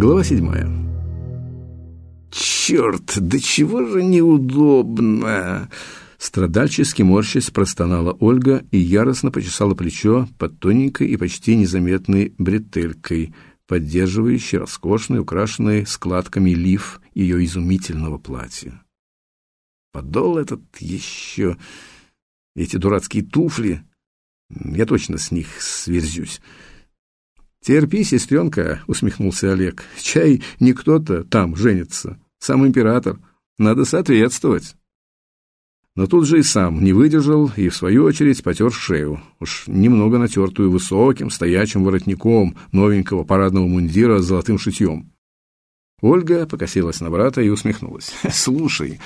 Глава седьмая. «Черт, да чего же неудобно!» Страдальчески морщась простонала Ольга и яростно почесала плечо под тоненькой и почти незаметной бретелькой, поддерживающей роскошный, украшенный складками лиф ее изумительного платья. Подол этот еще... Эти дурацкие туфли... Я точно с них сверзюсь. «Терпи, сестренка», — усмехнулся Олег. «Чай не кто-то там женится, сам император. Надо соответствовать». Но тут же и сам не выдержал и, в свою очередь, потер шею, уж немного натертую высоким, стоячим воротником новенького парадного мундира с золотым шитьем. Ольга покосилась на брата и усмехнулась. «Слушай,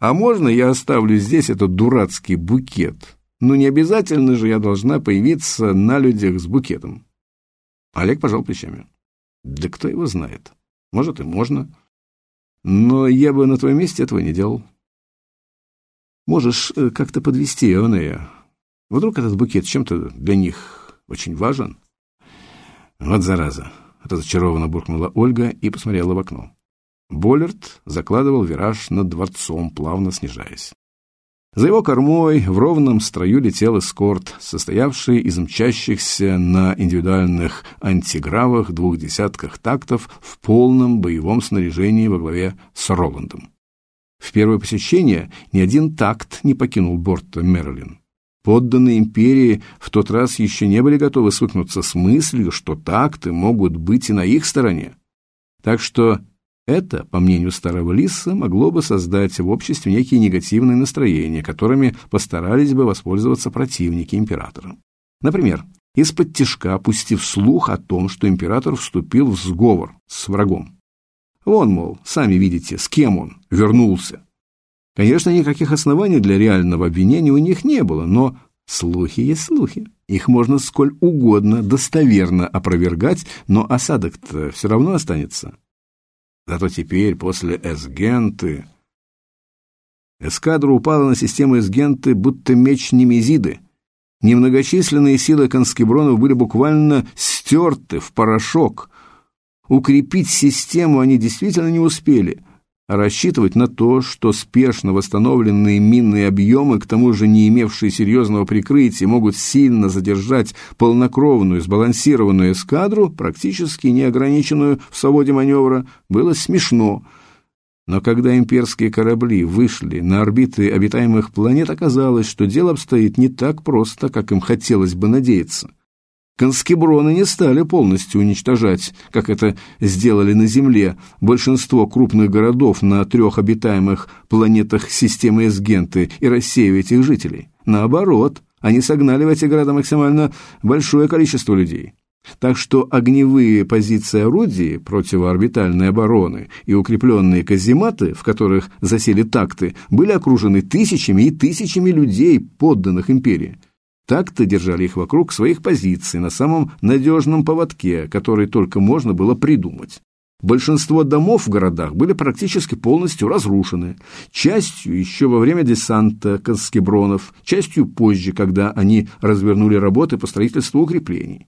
а можно я оставлю здесь этот дурацкий букет? Ну, не обязательно же я должна появиться на людях с букетом». Олег пожал плечами. Да кто его знает? Может, и можно. Но я бы на твоем месте этого не делал. Можешь э, как-то подвести Эонея. Вдруг этот букет чем-то для них очень важен? Вот зараза. Разочарованно буркнула Ольга и посмотрела в окно. Боллерт закладывал вираж над дворцом, плавно снижаясь. За его кормой в ровном строю летел эскорт, состоявший из мчащихся на индивидуальных антигравах двух десятках тактов в полном боевом снаряжении во главе с Роландом. В первое посещение ни один такт не покинул борта Мерлин. Подданные империи в тот раз еще не были готовы свыкнуться с мыслью, что такты могут быть и на их стороне. Так что это, по мнению старого лиса, могло бы создать в обществе некие негативные настроения, которыми постарались бы воспользоваться противники императора. Например, из-под тишка опустив слух о том, что император вступил в сговор с врагом. Вон, мол, сами видите, с кем он вернулся. Конечно, никаких оснований для реального обвинения у них не было, но слухи есть слухи. Их можно сколь угодно достоверно опровергать, но осадок-то все равно останется. Зато теперь, после Эсгенты... Эскадра упала на систему Эсгенты, будто меч Немезиды. Немногочисленные силы конскебронов были буквально стерты в порошок. Укрепить систему они действительно не успели — рассчитывать на то, что спешно восстановленные минные объемы, к тому же не имевшие серьезного прикрытия, могут сильно задержать полнокровную сбалансированную эскадру, практически неограниченную в свободе маневра, было смешно. Но когда имперские корабли вышли на орбиты обитаемых планет, оказалось, что дело обстоит не так просто, как им хотелось бы надеяться – Конскеброны не стали полностью уничтожать, как это сделали на Земле, большинство крупных городов на трех обитаемых планетах системы Эсгенты и рассеивать их жителей. Наоборот, они согнали в эти города максимально большое количество людей. Так что огневые позиции орудий противоорбитальной обороны и укрепленные казематы, в которых засели такты, были окружены тысячами и тысячами людей, подданных империи. Так-то держали их вокруг своих позиций на самом надежном поводке, который только можно было придумать. Большинство домов в городах были практически полностью разрушены, частью еще во время десанта конскебронов, частью позже, когда они развернули работы по строительству укреплений.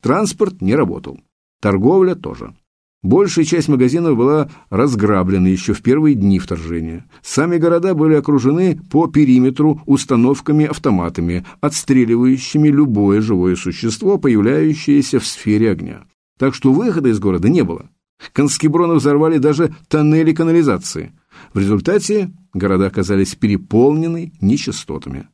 Транспорт не работал, торговля тоже. Большая часть магазинов была разграблена еще в первые дни вторжения. Сами города были окружены по периметру установками-автоматами, отстреливающими любое живое существо, появляющееся в сфере огня. Так что выхода из города не было. Конскеброны взорвали даже тоннели канализации. В результате города оказались переполнены нечистотами.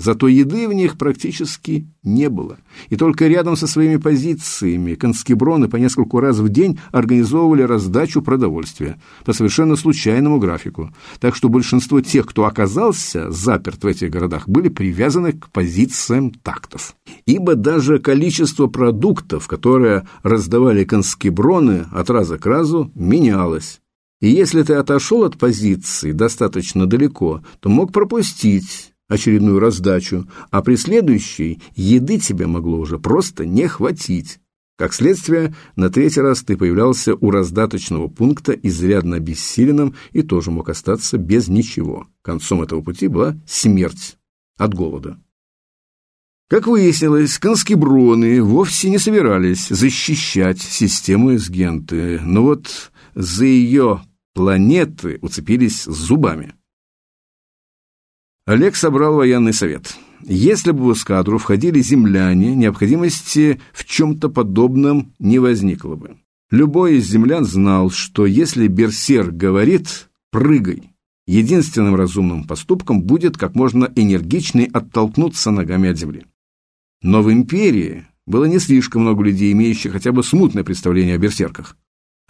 Зато еды в них практически не было. И только рядом со своими позициями конскеброны по нескольку раз в день организовывали раздачу продовольствия по совершенно случайному графику. Так что большинство тех, кто оказался заперт в этих городах, были привязаны к позициям тактов. Ибо даже количество продуктов, которые раздавали конскеброны от раза к разу, менялось. И если ты отошел от позиции достаточно далеко, то мог пропустить очередную раздачу, а при следующей еды тебе могло уже просто не хватить. Как следствие, на третий раз ты появлялся у раздаточного пункта изрядно обессиленным и тоже мог остаться без ничего. Концом этого пути была смерть от голода. Как выяснилось, конскеброны вовсе не собирались защищать систему Эсгенты, но вот за ее планеты уцепились зубами. Олег собрал военный совет. Если бы в эскадру входили земляне, необходимости в чем-то подобном не возникло бы. Любой из землян знал, что если берсерк говорит «прыгай», единственным разумным поступком будет как можно энергичнее оттолкнуться ногами от земли. Но в империи было не слишком много людей, имеющих хотя бы смутное представление о берсерках.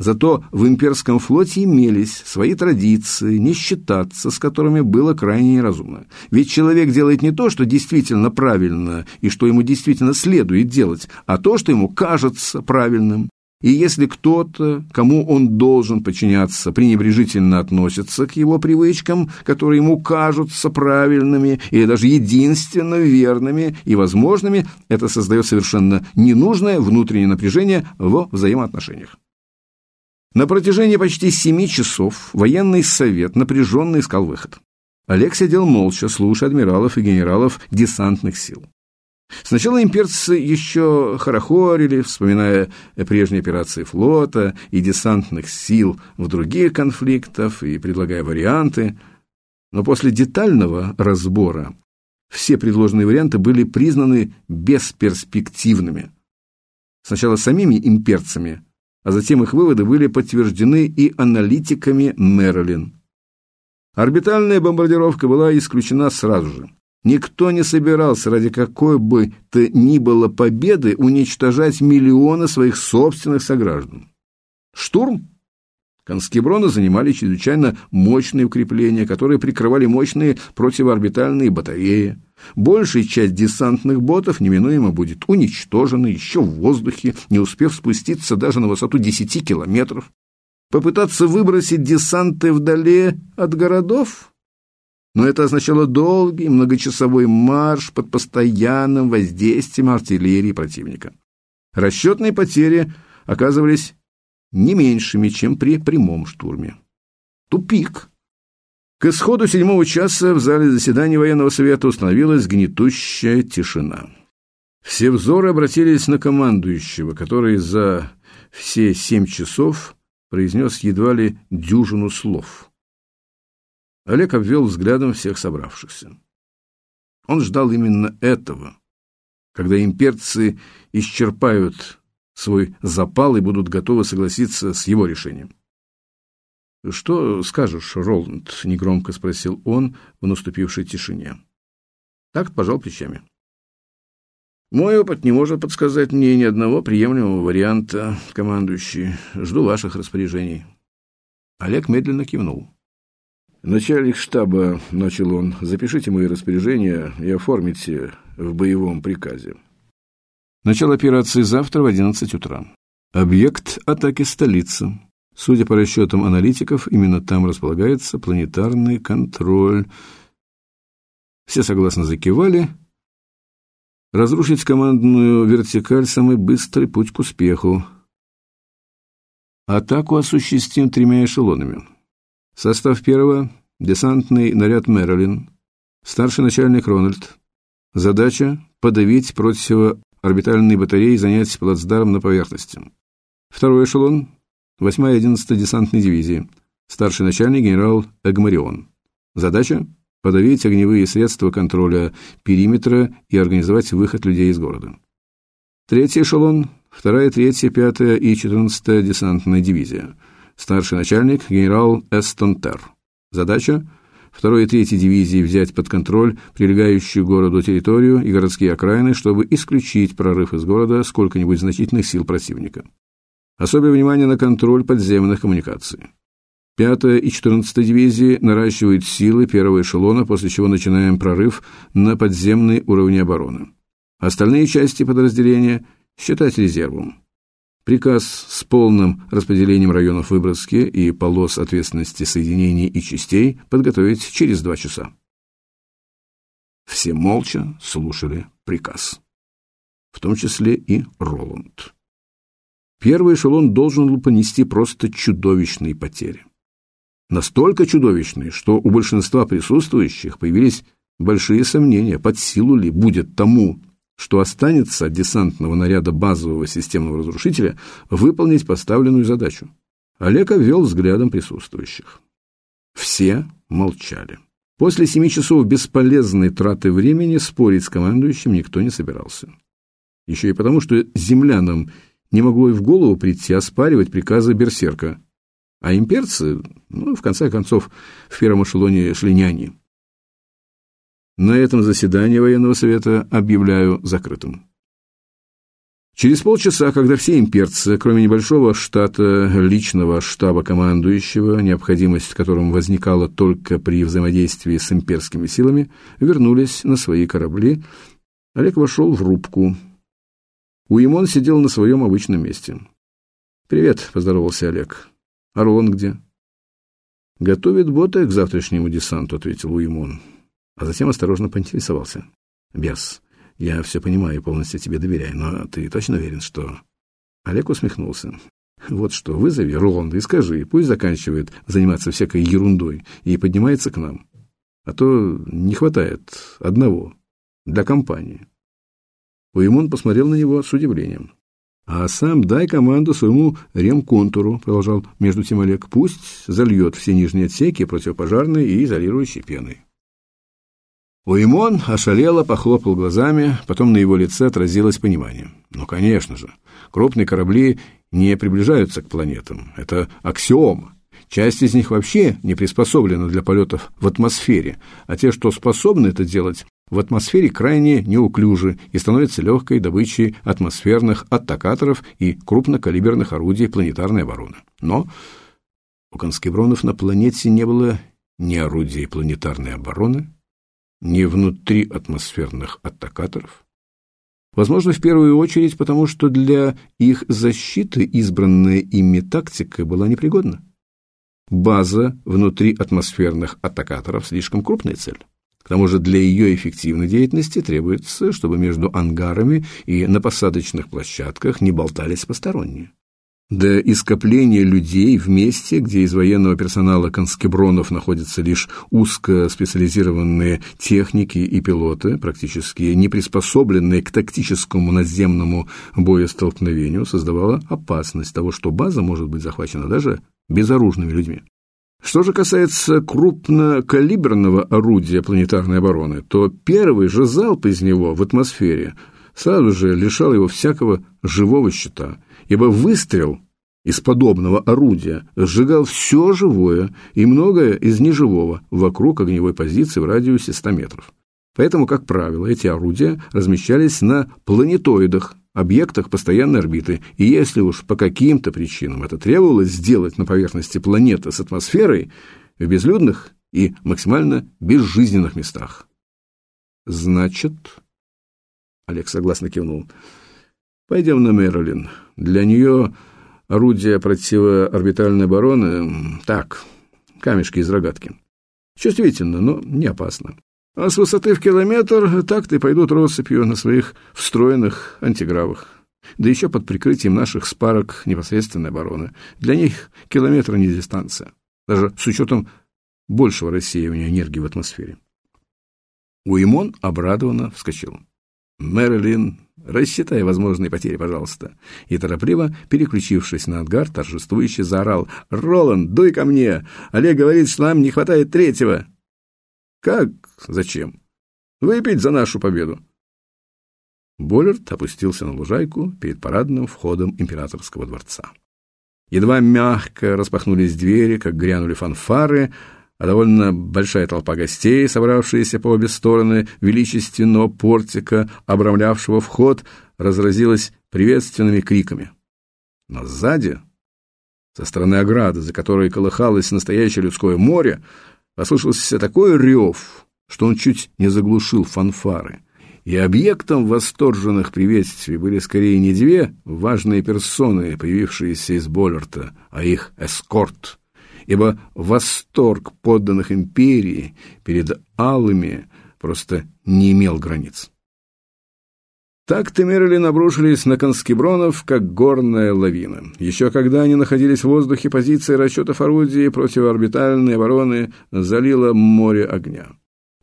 Зато в имперском флоте имелись свои традиции, не считаться с которыми было крайне неразумно. Ведь человек делает не то, что действительно правильно и что ему действительно следует делать, а то, что ему кажется правильным. И если кто-то, кому он должен подчиняться, пренебрежительно относится к его привычкам, которые ему кажутся правильными или даже единственно верными и возможными, это создает совершенно ненужное внутреннее напряжение во взаимоотношениях. На протяжении почти семи часов военный совет напряженно искал выход. Олег сидел молча, слушая адмиралов и генералов десантных сил. Сначала имперцы еще хорохорили, вспоминая прежние операции флота и десантных сил в других конфликтах и предлагая варианты, но после детального разбора все предложенные варианты были признаны бесперспективными. Сначала самими имперцами, а затем их выводы были подтверждены и аналитиками Мэрилин. Орбитальная бомбардировка была исключена сразу же. Никто не собирался ради какой бы то ни было победы уничтожать миллионы своих собственных сограждан. Штурм? Конскеброны занимали чрезвычайно мощные укрепления, которые прикрывали мощные противоорбитальные батареи. Большая часть десантных ботов неминуемо будет уничтожена еще в воздухе, не успев спуститься даже на высоту 10 километров. Попытаться выбросить десанты вдали от городов? но это означало долгий многочасовой марш под постоянным воздействием артиллерии противника. Расчетные потери оказывались не меньшими, чем при прямом штурме. Тупик. К исходу седьмого часа в зале заседания военного совета установилась гнетущая тишина. Все взоры обратились на командующего, который за все семь часов произнес едва ли дюжину слов – Олег обвел взглядом всех собравшихся. Он ждал именно этого, когда имперцы исчерпают свой запал и будут готовы согласиться с его решением. «Что скажешь, Роланд?» — негромко спросил он в наступившей тишине. Так пожал плечами. «Мой опыт не может подсказать мне ни одного приемлемого варианта, командующий. Жду ваших распоряжений». Олег медленно кивнул. «Начальник штаба», — начал он, — «запишите мои распоряжения и оформите в боевом приказе». Начало операции завтра в 11 утра. Объект атаки столица. Судя по расчетам аналитиков, именно там располагается планетарный контроль. Все согласно закивали. Разрушить командную вертикаль – самый быстрый путь к успеху. Атаку осуществим тремя эшелонами. Состав первого – десантный наряд Мэрилин, старший начальник Рональд. Задача – подавить противоорбитальные батареи и занять плацдарм на поверхности. Второй эшелон – 8-я и 11-я десантные дивизии, старший начальник генерал Эгмарион. Задача – подавить огневые средства контроля периметра и организовать выход людей из города. Третий эшелон – 2-я, 3-я, 5-я и 14-я десантная дивизия – Старший начальник генерал Эстон Тер. Задача второй и третьей дивизии взять под контроль прилегающую городу территорию и городские окраины, чтобы исключить прорыв из города сколько-нибудь значительных сил противника. Особое внимание на контроль подземных коммуникаций. Пятая и четырнадцатая дивизии наращивают силы первого эшелона, после чего начинаем прорыв на подземные уровни обороны. Остальные части подразделения считать резервом. Приказ с полным распределением районов выброски и полос ответственности соединений и частей подготовить через два часа. Все молча слушали приказ, в том числе и Роланд. Первый эшелон должен был понести просто чудовищные потери. Настолько чудовищные, что у большинства присутствующих появились большие сомнения, под силу ли будет тому что останется от десантного наряда базового системного разрушителя выполнить поставленную задачу. Олег обвел взглядом присутствующих. Все молчали. После семи часов бесполезной траты времени спорить с командующим никто не собирался. Еще и потому, что землянам не могло и в голову прийти оспаривать приказы берсерка. А имперцы, ну, в конце концов, в первом эшелоне шли няни. На этом заседание военного совета объявляю закрытым. Через полчаса, когда все имперцы, кроме небольшого штата личного штаба командующего, необходимость в котором возникала только при взаимодействии с имперскими силами, вернулись на свои корабли, Олег вошел в рубку. Уимон сидел на своем обычном месте. «Привет», — поздоровался Олег. «Орлон где?» «Готовит боты к завтрашнему десанту», — ответил Уимон а затем осторожно поинтересовался. «Берс, я все понимаю и полностью тебе доверяю, но ты точно уверен, что...» Олег усмехнулся. «Вот что, вызови Роланда и скажи, пусть заканчивает заниматься всякой ерундой и поднимается к нам. А то не хватает одного для компании». Уимон посмотрел на него с удивлением. «А сам дай команду своему ремконтуру», — продолжал между тем Олег. «Пусть зальет все нижние отсеки противопожарной и изолирующей пеной». Уимон ошалело похлопал глазами, потом на его лице отразилось понимание. Ну, конечно же, крупные корабли не приближаются к планетам. Это аксиома. Часть из них вообще не приспособлена для полетов в атмосфере, а те, что способны это делать, в атмосфере крайне неуклюжи и становятся легкой добычей атмосферных аттакаторов и крупнокалиберных орудий планетарной обороны. Но у конскебронов на планете не было ни орудий планетарной обороны, не внутри атмосферных атакаторов? Возможно, в первую очередь потому, что для их защиты избранная ими тактика была непригодна. База внутри атмосферных атакаторов слишком крупная цель. К тому же для ее эффективной деятельности требуется, чтобы между ангарами и на посадочных площадках не болтались посторонние до ископления людей в месте, где из военного персонала конскебронов находятся лишь узкоспециализированные техники и пилоты, практически не приспособленные к тактическому наземному боестолкновению, создавала опасность того, что база может быть захвачена даже безоружными людьми. Что же касается крупнокалиберного орудия планетарной обороны, то первый же залп из него в атмосфере сразу же лишал его всякого живого щита – ибо выстрел из подобного орудия сжигал все живое и многое из неживого вокруг огневой позиции в радиусе 100 метров. Поэтому, как правило, эти орудия размещались на планетоидах, объектах постоянной орбиты, и если уж по каким-то причинам это требовалось сделать на поверхности планеты с атмосферой, в безлюдных и максимально безжизненных местах. Значит, Олег согласно кивнул, пойдем на Мэрилин. Для нее орудие противоорбитальной обороны так, камешки из рогатки. Чувствительно, но не опасно. А с высоты в километр так-то пойдут россыпью на своих встроенных антигравах. Да еще под прикрытием наших спарок непосредственной обороны. Для них километр не дистанция. Даже с учетом большего рассеивания энергии в атмосфере. Уимон обрадованно вскочил. Мэрилин Рассчитай возможные потери, пожалуйста. И торопливо, переключившись на Ангар, торжествующе заорал. «Роланд, дуй ко мне! Олег говорит, что нам не хватает третьего!» «Как? Зачем?» «Выпить за нашу победу!» Боллерт опустился на лужайку перед парадным входом императорского дворца. Едва мягко распахнулись двери, как грянули фанфары, а довольно большая толпа гостей, собравшаяся по обе стороны величественного портика, обрамлявшего вход, разразилась приветственными криками. Но сзади, со стороны ограды, за которой колыхалось настоящее людское море, послышался такой рев, что он чуть не заглушил фанфары. И объектом восторженных приветствий были скорее не две важные персоны, появившиеся из Боллерта, а их эскорт — ибо восторг подданных империи перед алыми просто не имел границ. Так Темерлин обрушились на конскебронов, как горная лавина. Еще когда они находились в воздухе, позиции расчетов орудий противоорбитальной обороны залило море огня.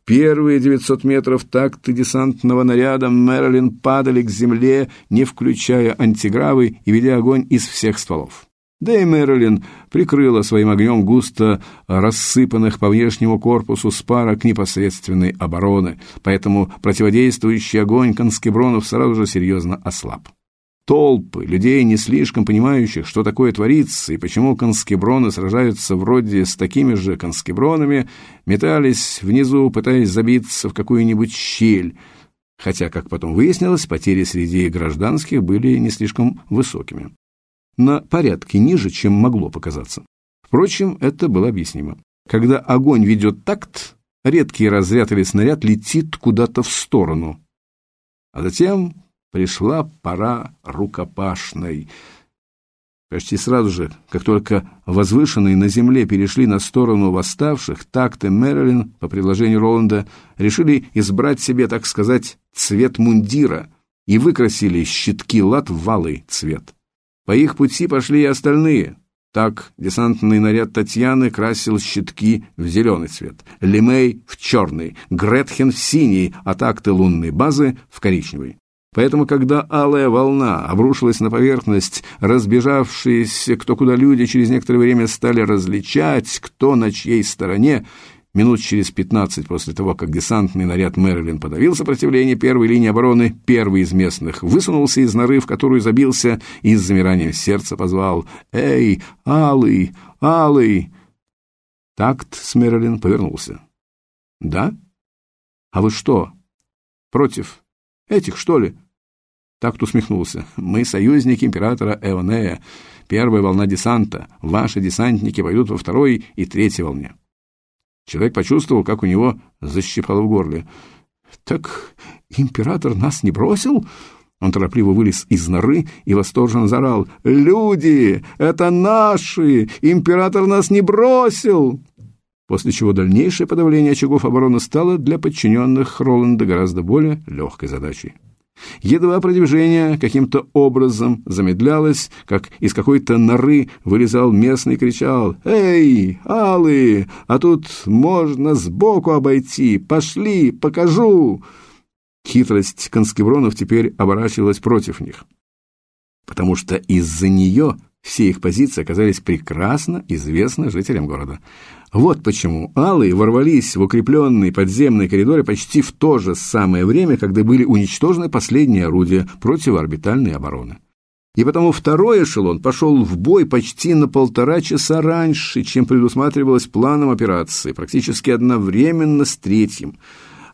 Первые 900 метров такты десантного наряда Мэрилин падали к земле, не включая антигравы и ведя огонь из всех стволов. Да и Мэрилин прикрыла своим огнем густо рассыпанных по внешнему корпусу спарок непосредственной обороны, поэтому противодействующий огонь конскебронов сразу же серьезно ослаб. Толпы людей, не слишком понимающих, что такое творится и почему конскеброны сражаются вроде с такими же конскебронами, метались внизу, пытаясь забиться в какую-нибудь щель, хотя, как потом выяснилось, потери среди гражданских были не слишком высокими на порядке ниже, чем могло показаться. Впрочем, это было объяснимо. Когда огонь ведет такт, редкий разряд или снаряд летит куда-то в сторону. А затем пришла пора рукопашной. Почти сразу же, как только возвышенные на земле перешли на сторону восставших, Такт и Мэрилин, по предложению Роланда, решили избрать себе, так сказать, цвет мундира и выкрасили щитки лад в валый цвет. По их пути пошли и остальные. Так десантный наряд Татьяны красил щитки в зеленый цвет, Лемей в черный, Гретхен в синий, а такты лунной базы в коричневый. Поэтому, когда алая волна обрушилась на поверхность, разбежавшиеся кто куда люди через некоторое время стали различать, кто на чьей стороне, Минут через пятнадцать после того, как десантный наряд Мэрилин подавил сопротивление первой линии обороны, первый из местных высунулся из норы, в которую забился, и с замиранием сердца позвал «Эй, Алый, Алый!» Такт с Мэрилин повернулся. «Да? А вы что, против этих, что ли?» Такт усмехнулся. «Мы союзники императора Эонея. Первая волна десанта. Ваши десантники пойдут во второй и третьей волне». Человек почувствовал, как у него защипало в горле. «Так император нас не бросил?» Он торопливо вылез из норы и восторженно заорал. «Люди! Это наши! Император нас не бросил!» После чего дальнейшее подавление очагов обороны стало для подчиненных Роланда гораздо более легкой задачей. Едва продвижение каким-то образом замедлялось, как из какой-то норы вылезал местный и кричал «Эй, алые, а тут можно сбоку обойти, пошли, покажу!» Хитрость конскебронов теперь оборачивалась против них, потому что из-за нее все их позиции оказались прекрасно известны жителям города. Вот почему алые ворвались в укрепленные подземные коридоры почти в то же самое время, когда были уничтожены последние орудия противоорбитальной обороны. И потому второй эшелон пошел в бой почти на полтора часа раньше, чем предусматривалось планом операции, практически одновременно с третьим –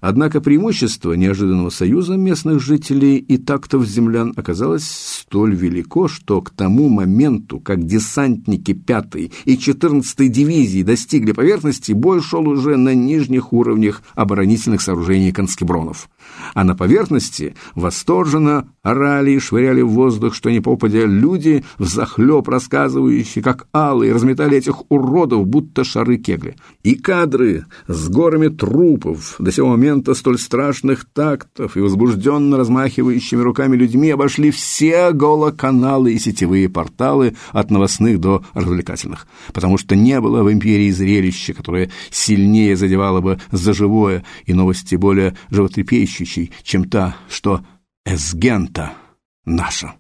Однако преимущество неожиданного союза местных жителей и тактов землян оказалось столь велико, что к тому моменту, как десантники 5-й и 14-й дивизии достигли поверхности, бой шел уже на нижних уровнях оборонительных сооружений конскебронов. А на поверхности восторженно орали и швыряли в воздух, что не попадя люди, взахлеб рассказывающие, как алые разметали этих уродов, будто шары кегли. И кадры с горами трупов до сего момента столь страшных тактов и возбужденно размахивающими руками людьми обошли все голоканалы и сетевые порталы от новостных до развлекательных, потому что не было в империи зрелища, которое сильнее задевало бы за живое и новости более животрепещущие, чем та, что эсгента наша.